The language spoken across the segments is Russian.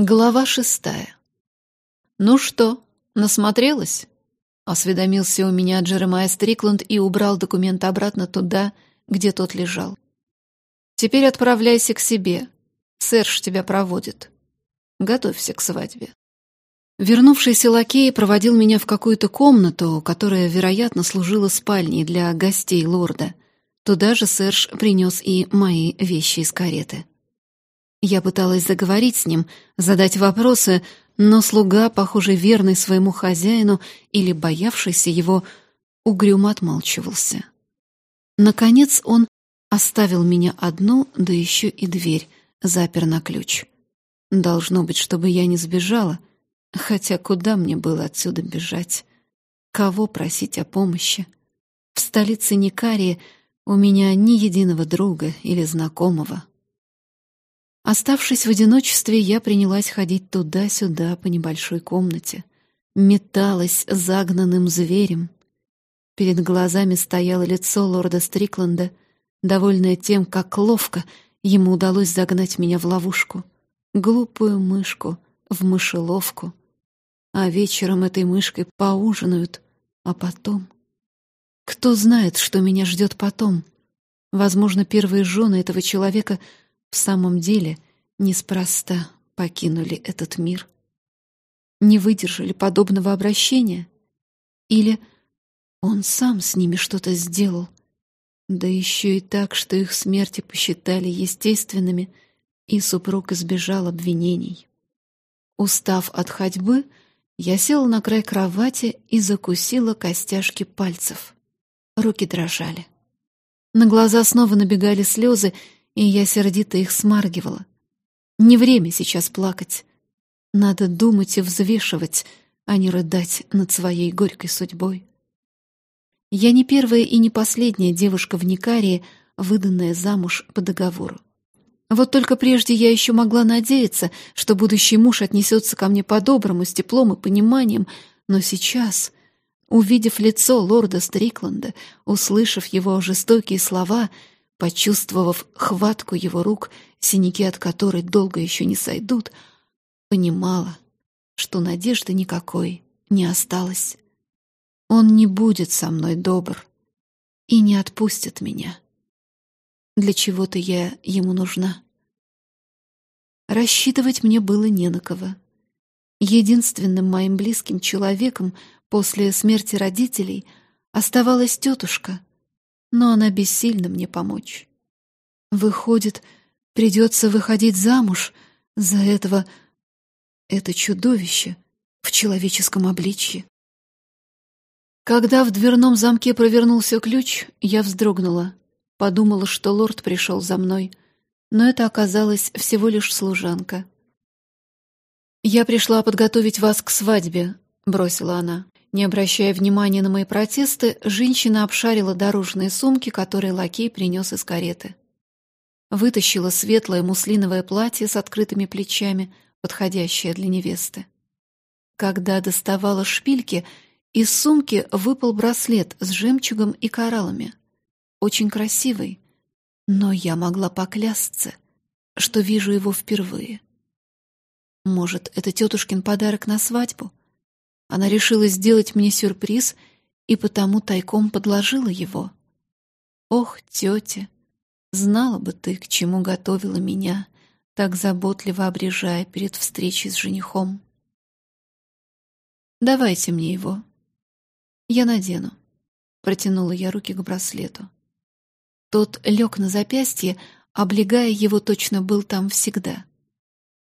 Глава шестая. «Ну что, насмотрелась?» — осведомился у меня Джеремайя Стрикланд и убрал документ обратно туда, где тот лежал. «Теперь отправляйся к себе. Серж тебя проводит. Готовься к свадьбе». Вернувшийся лакей проводил меня в какую-то комнату, которая, вероятно, служила спальней для гостей лорда. Туда же Серж принес и мои вещи из кареты. Я пыталась заговорить с ним, задать вопросы, но слуга, похоже, верный своему хозяину или боявшийся его, угрюмо отмалчивался. Наконец он оставил меня одну, да еще и дверь запер на ключ. Должно быть, чтобы я не сбежала, хотя куда мне было отсюда бежать? Кого просить о помощи? В столице Никарии у меня ни единого друга или знакомого. Оставшись в одиночестве, я принялась ходить туда-сюда по небольшой комнате. Металась загнанным зверем. Перед глазами стояло лицо лорда Стрикленда, довольное тем, как ловко ему удалось загнать меня в ловушку. Глупую мышку в мышеловку. А вечером этой мышкой поужинают, а потом... Кто знает, что меня ждет потом? Возможно, первые жены этого человека — в самом деле неспроста покинули этот мир. Не выдержали подобного обращения? Или он сам с ними что-то сделал? Да еще и так, что их смерти посчитали естественными, и супруг избежал обвинений. Устав от ходьбы, я села на край кровати и закусила костяшки пальцев. Руки дрожали. На глаза снова набегали слезы, и я сердито их смаргивала. Не время сейчас плакать. Надо думать и взвешивать, а не рыдать над своей горькой судьбой. Я не первая и не последняя девушка в Никарии, выданная замуж по договору. Вот только прежде я еще могла надеяться, что будущий муж отнесется ко мне по-доброму, с теплом и пониманием, но сейчас, увидев лицо лорда Стрикланда, услышав его жестокие слова — Почувствовав хватку его рук, синяки от которой долго еще не сойдут, понимала, что надежды никакой не осталось. Он не будет со мной добр и не отпустит меня. Для чего-то я ему нужна. Рассчитывать мне было не на кого. Единственным моим близким человеком после смерти родителей оставалась тетушка — но она бессильна мне помочь. Выходит, придется выходить замуж за этого... это чудовище в человеческом обличье. Когда в дверном замке провернулся ключ, я вздрогнула. Подумала, что лорд пришел за мной, но это оказалась всего лишь служанка. «Я пришла подготовить вас к свадьбе», — бросила она. Не обращая внимания на мои протесты, женщина обшарила дорожные сумки, которые лакей принес из кареты. Вытащила светлое муслиновое платье с открытыми плечами, подходящее для невесты. Когда доставала шпильки, из сумки выпал браслет с жемчугом и кораллами. Очень красивый, но я могла поклясться, что вижу его впервые. Может, это тетушкин подарок на свадьбу? Она решила сделать мне сюрприз и потому тайком подложила его. Ох, тетя, знала бы ты, к чему готовила меня, так заботливо обрежая перед встречей с женихом. Давайте мне его. Я надену. Протянула я руки к браслету. Тот лег на запястье, облегая его точно был там всегда.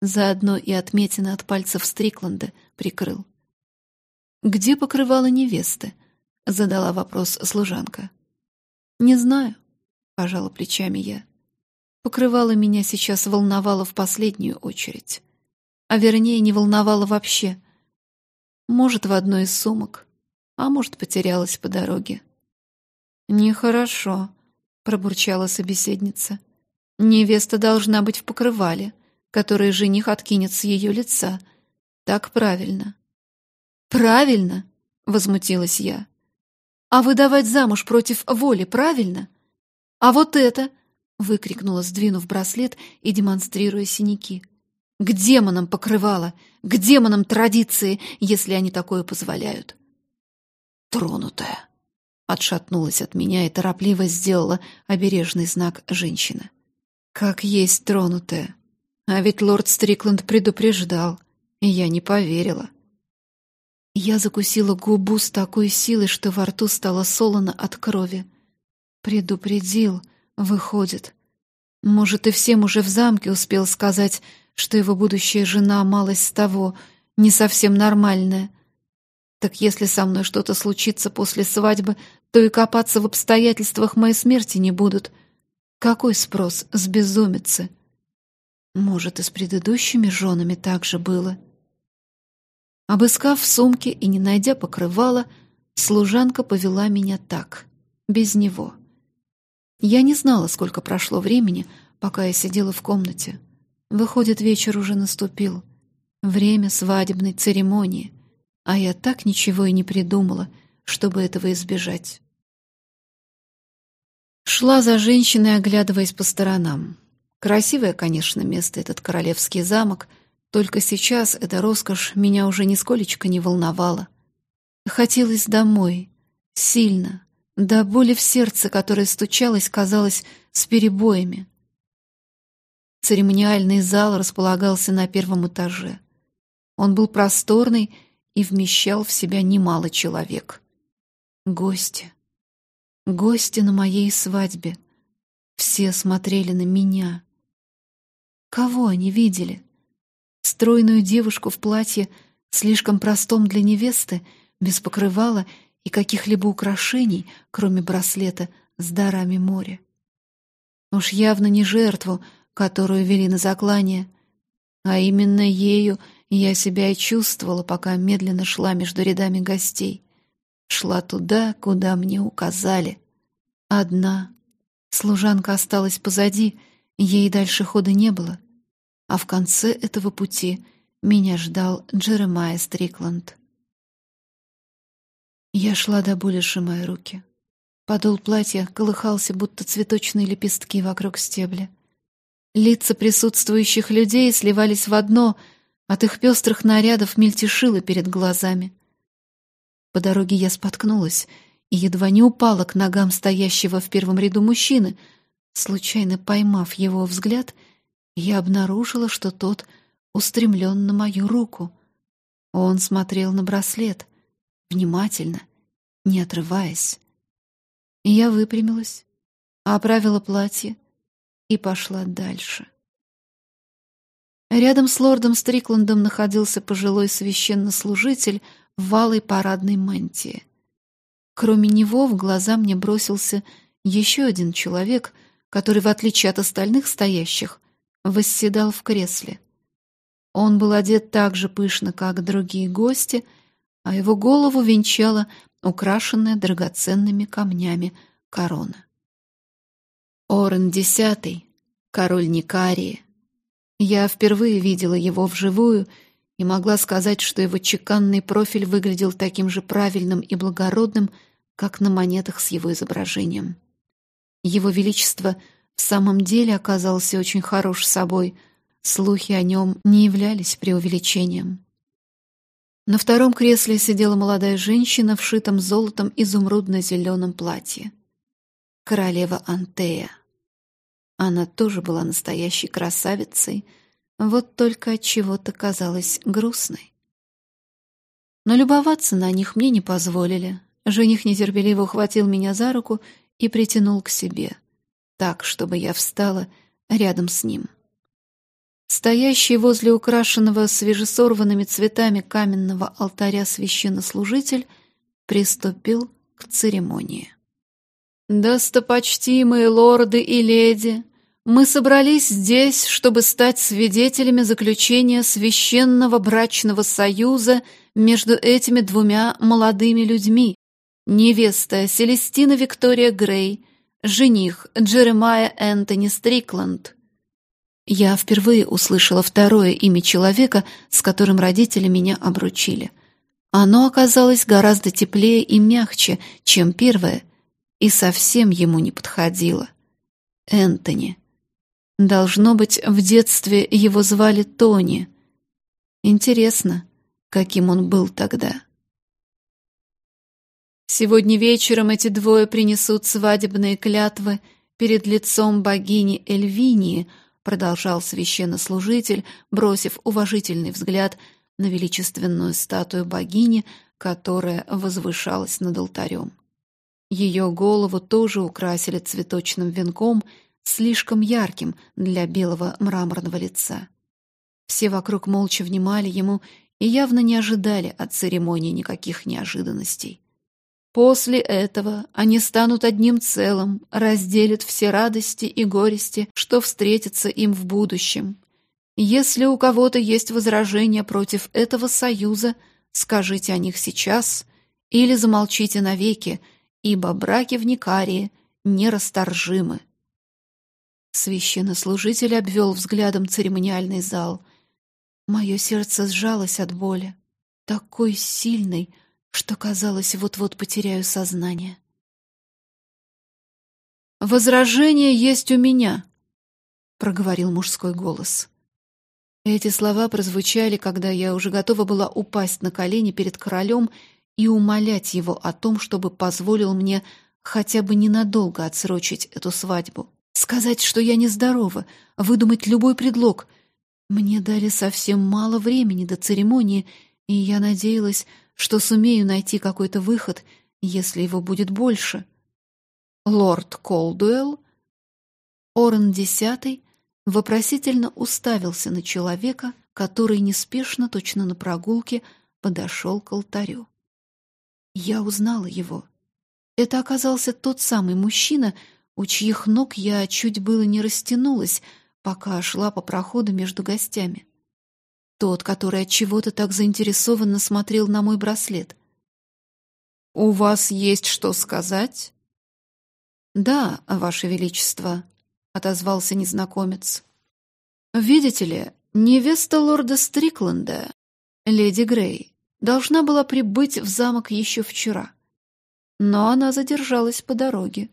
Заодно и отметина от пальцев Стрикланда прикрыл. «Где покрывала невесты?» — задала вопрос служанка. «Не знаю», — пожала плечами я. Покрывало меня сейчас волновало в последнюю очередь. А вернее, не волновало вообще. Может, в одной из сумок, а может, потерялась по дороге. «Нехорошо», — пробурчала собеседница. «Невеста должна быть в покрывале, которое жених откинет с ее лица. Так правильно». «Правильно!» — возмутилась я. «А выдавать замуж против воли правильно? А вот это!» — выкрикнула, сдвинув браслет и демонстрируя синяки. К демонам покрывало, к демонам традиции, если они такое позволяют. Тронутая. Отшатнулась от меня и торопливо сделала обережный знак женщина. Как есть тронутая. А ведь лорд Стрикланд предупреждал, и я не поверила. Я закусила губу с такой силой, что во рту стало солоно от крови. Предупредил, выходит. Может, и всем уже в замке успел сказать, что его будущая жена малость того, не совсем нормальная. Так если со мной что-то случится после свадьбы, то и копаться в обстоятельствах моей смерти не будут. Какой спрос с безумицы? Может, и с предыдущими женами так же было. Обыскав в сумке и не найдя покрывала, служанка повела меня так, без него. Я не знала, сколько прошло времени, пока я сидела в комнате. Выходит, вечер уже наступил. Время свадебной церемонии. А я так ничего и не придумала, чтобы этого избежать. Шла за женщиной, оглядываясь по сторонам. Красивое, конечно, место этот королевский замок, только сейчас эта роскошь меня уже нисколечко не волновала. Хотелось домой, сильно, до боли в сердце, которое стучалось, казалось, с перебоями. Церемониальный зал располагался на первом этаже. Он был просторный и вмещал в себя немало человек. Гости. Гости на моей свадьбе. Все смотрели на меня. Кого они видели? Стройную девушку в платье, слишком простом для невесты, без покрывала и каких-либо украшений, кроме браслета с дарами моря. Уж явно не жертву, которую вели на заклание, а именно ею я себя и чувствовала, пока медленно шла между рядами гостей. Шла туда, куда мне указали. Одна. Служанка осталась позади, ей дальше хода не было. А в конце этого пути меня ждал Джеремайя Стрикланд. Я шла до боли, сжимая руки. Подол платья колыхался, будто цветочные лепестки вокруг стебля. Лица присутствующих людей сливались в одно, от их пестрых нарядов мельтешило перед глазами. По дороге я споткнулась и едва не упала к ногам стоящего в первом ряду мужчины. Случайно поймав его взгляд, я обнаружила, что тот устремлен на мою руку. Он смотрел на браслет, внимательно, не отрываясь. Я выпрямилась, оправила платье — и пошла дальше. Рядом с лордом Стрикландом находился пожилой священнослужитель в валой парадной мантии. Кроме него в глаза мне бросился еще один человек, который, в отличие от остальных стоящих, восседал в кресле. Он был одет так же пышно, как другие гости, а его голову венчала украшенная драгоценными камнями корона. Орен Десятый, король Никарии. Я впервые видела его вживую и могла сказать, что его чеканный профиль выглядел таким же правильным и благородным, как на монетах с его изображением. Его Величество в самом деле оказался очень хорош собой, слухи о нем не являлись преувеличением. На втором кресле сидела молодая женщина в шитом золотом изумрудно-зеленом платье. Королева Антея. Она тоже была настоящей красавицей, вот только от чего-то казалась грустной. Но любоваться на них мне не позволили. Жених нетерпеливо ухватил меня за руку и притянул к себе, так, чтобы я встала рядом с ним. Стоящий возле украшенного свежесорванными цветами каменного алтаря священнослужитель приступил к церемонии. «Достопочтимые лорды и леди, мы собрались здесь, чтобы стать свидетелями заключения священного брачного союза между этими двумя молодыми людьми. Невеста Селестина Виктория Грей, жених Джеремайя Энтони Стрикланд». Я впервые услышала второе имя человека, с которым родители меня обручили. Оно оказалось гораздо теплее и мягче, чем первое, и совсем ему не подходило. Энтони. Должно быть, в детстве его звали Тони. Интересно, каким он был тогда. Сегодня вечером эти двое принесут свадебные клятвы перед лицом богини Эльвинии, продолжал священнослужитель, бросив уважительный взгляд на величественную статую богини, которая возвышалась над алтарем. Ее голову тоже украсили цветочным венком, слишком ярким для белого мраморного лица. Все вокруг молча внимали ему и явно не ожидали от церемонии никаких неожиданностей. После этого они станут одним целым, разделят все радости и горести, что встретятся им в будущем. Если у кого-то есть возражения против этого союза, скажите о них сейчас или замолчите навеки, ибо браки в Никарии нерасторжимы. Священнослужитель обвел взглядом церемониальный зал. Мое сердце сжалось от боли. Такой сильной, что казалось, вот-вот потеряю сознание. «Возражение есть у меня», — проговорил мужской голос. Эти слова прозвучали, когда я уже готова была упасть на колени перед королем и умолять его о том, чтобы позволил мне хотя бы ненадолго отсрочить эту свадьбу. Сказать, что я нездорова, выдумать любой предлог. Мне дали совсем мало времени до церемонии, и я надеялась, что сумею найти какой-то выход, если его будет больше. Лорд Колдуэлл, Орен Десятый, вопросительно уставился на человека, который неспешно, точно на прогулке, подошел к алтарю. Я узнала его. Это оказался тот самый мужчина, у чьих ног я чуть было не растянулась, пока шла по проходу между гостями. Тот, который от чего-то так заинтересованно смотрел на мой браслет. «У вас есть что сказать?» «Да, Ваше Величество», — отозвался незнакомец. «Видите ли, невеста лорда Стрикленда, леди Грей, должна была прибыть в замок еще вчера, но она задержалась по дороге».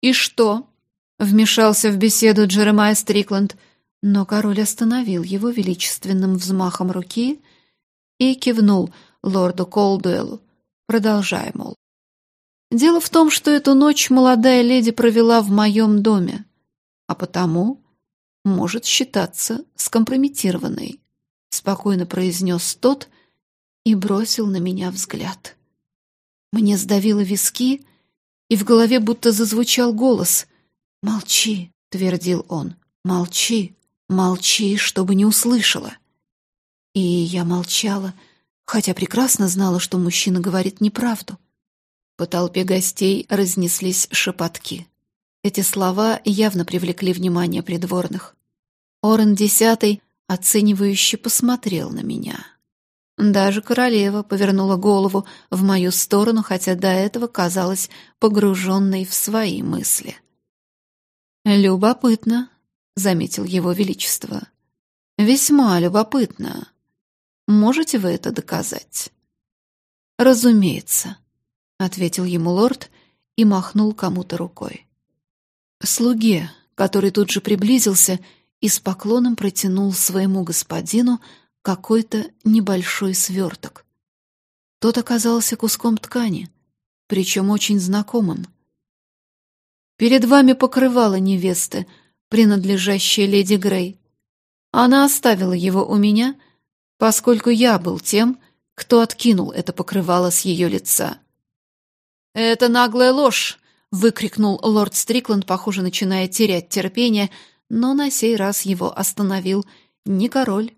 «И что?» — вмешался в беседу Джеремай Стрикленд — но король остановил его величественным взмахом руки и кивнул лорду Колдуэлу, продолжая, мол. «Дело в том, что эту ночь молодая леди провела в моем доме, а потому может считаться скомпрометированной», — спокойно произнес тот и бросил на меня взгляд. Мне сдавило виски, и в голове будто зазвучал голос. «Молчи», — твердил он, — «молчи». Молчи, чтобы не услышала. И я молчала, хотя прекрасно знала, что мужчина говорит неправду. По толпе гостей разнеслись шепотки. Эти слова явно привлекли внимание придворных. Орен Десятый оценивающе посмотрел на меня. Даже королева повернула голову в мою сторону, хотя до этого казалась погруженной в свои мысли. «Любопытно», заметил его величество. Весьма любопытно. Можете вы это доказать? Разумеется, ответил ему лорд и махнул кому-то рукой. Слуге, который тут же приблизился и с поклоном протянул своему господину какой-то небольшой сверток. Тот оказался куском ткани, причем очень знакомым. «Перед вами покрывало невесты», принадлежащее леди Грей. Она оставила его у меня, поскольку я был тем, кто откинул это покрывало с ее лица. «Это наглая ложь!» — выкрикнул лорд Стрикланд, похоже, начиная терять терпение, но на сей раз его остановил не король,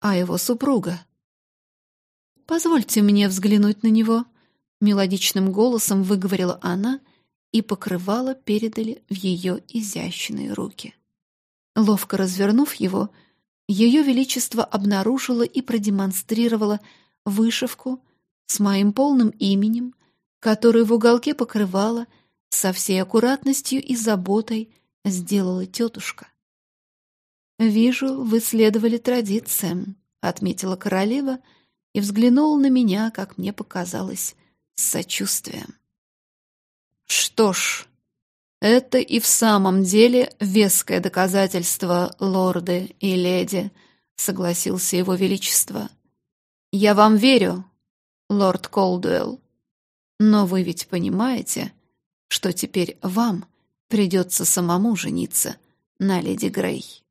а его супруга. «Позвольте мне взглянуть на него», — мелодичным голосом выговорила она и покрывало передали в ее изящные руки. Ловко развернув его, ее величество обнаружило и продемонстрировало вышивку с моим полным именем, которую в уголке покрывала со всей аккуратностью и заботой сделала тетушка. «Вижу, вы следовали традициям», — отметила королева и взглянула на меня, как мне показалось, с сочувствием. Что ж, Это и в самом деле веское доказательство, лорды и леди, согласился его величество. Я вам верю, лорд Колдуэлл. Но вы ведь понимаете, что теперь вам придется самому жениться на леди Грей.